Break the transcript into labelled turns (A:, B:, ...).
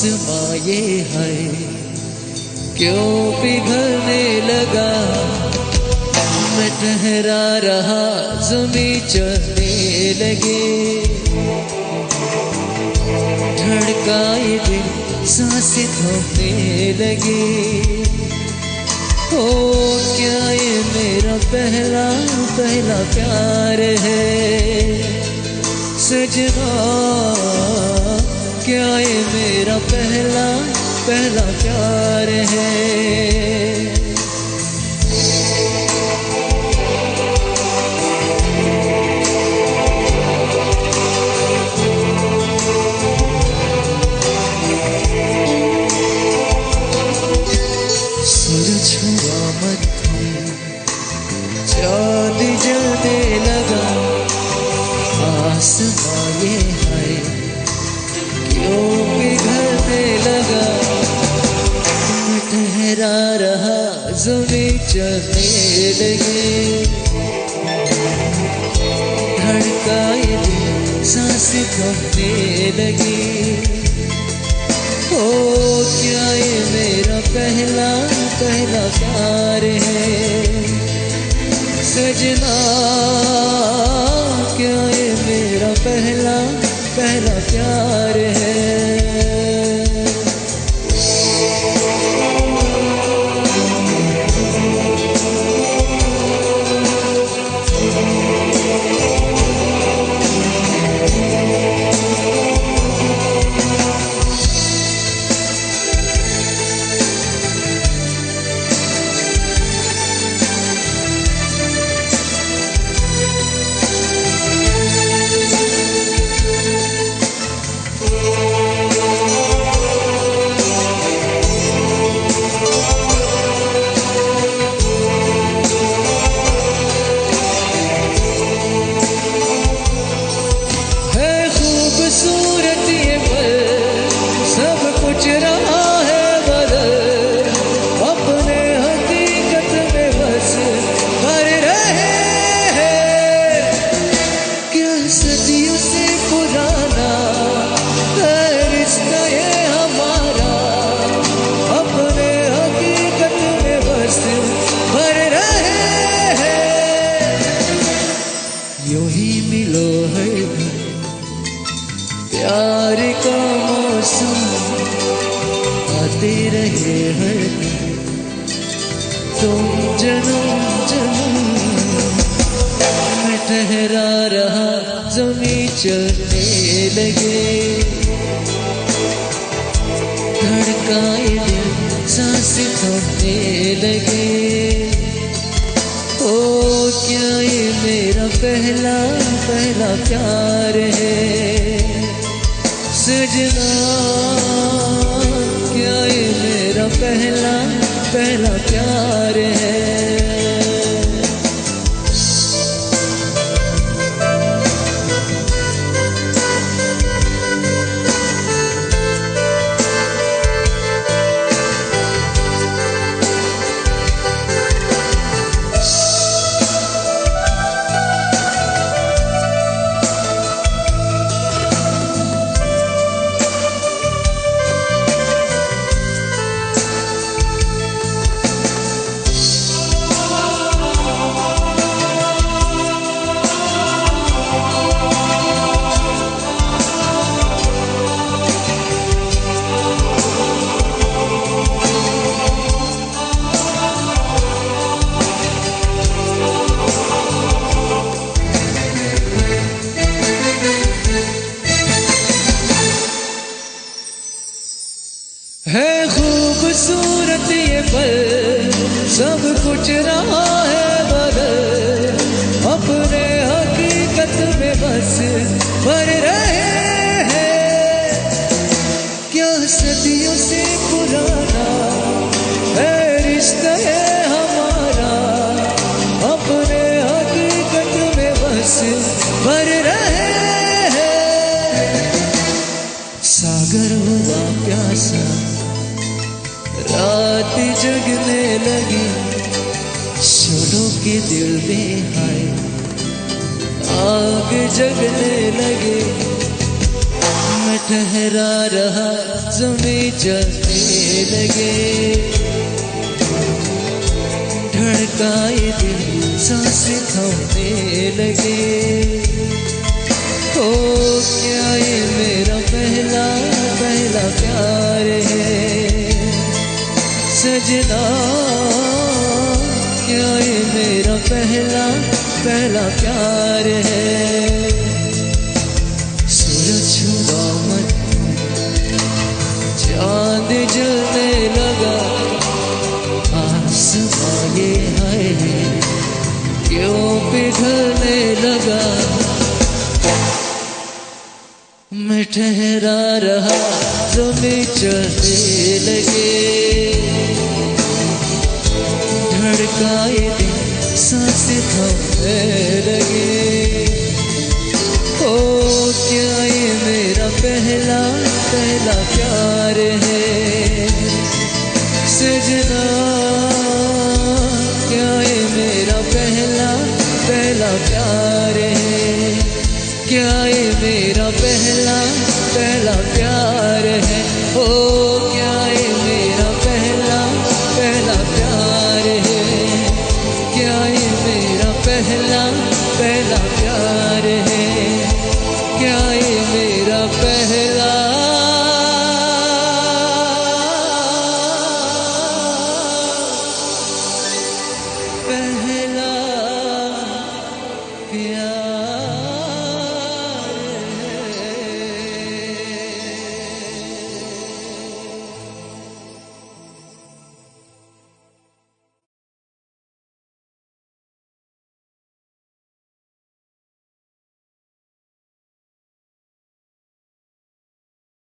A: आसमां ये है। क्यों पिघलने लगा? मैं ठहरा रहा जमी चलने लगे। धड़काए दिल, साँसें थमने लगी। ओ, क्या ये मेरा पहला पहला प्यार है? सजना क्या ये मेरा पहला पहला प्यार है? चाँद जलने लगा आसमां ये है ठहरा रहा जमी चलने लगे धड़काए साँसें थमने लगी। ओ, क्या ये मेरा पहला पहला प्यार है? सजना, क्या ये मेरा पहला पहला प्यार प्यार का मौसम आते रहे हर तुम जन्म जन्म मैं ठहरा रहा जमी चलने लगे। धड़काए साँसें थमने लगे। ओ, क्या ये मेरा पहला पहला प्यार है? सजना क्या ये मेरा पहला पहला प्यार है? पल सब कुछ रहा रात जगने लगी। छोड़ो के दिल में हाय। आग जगने लगे। मैं ठहरा रहा जमी चलने लगे। धड़काए दिल, सांस थमने लगे। ओ, क्या ये मेरा सजना क्या ये मेरा पहला पहला प्यार है? सूरज छुआ मत, चाँद जलने लगा, आसमां ये है, क्यों पिघलने लगा? मैं ठहरा रहा जमी चलने लगे धड़काए दिल सांस थमने लगे। ओ क्या ये मेरा पहला पहला प्यार?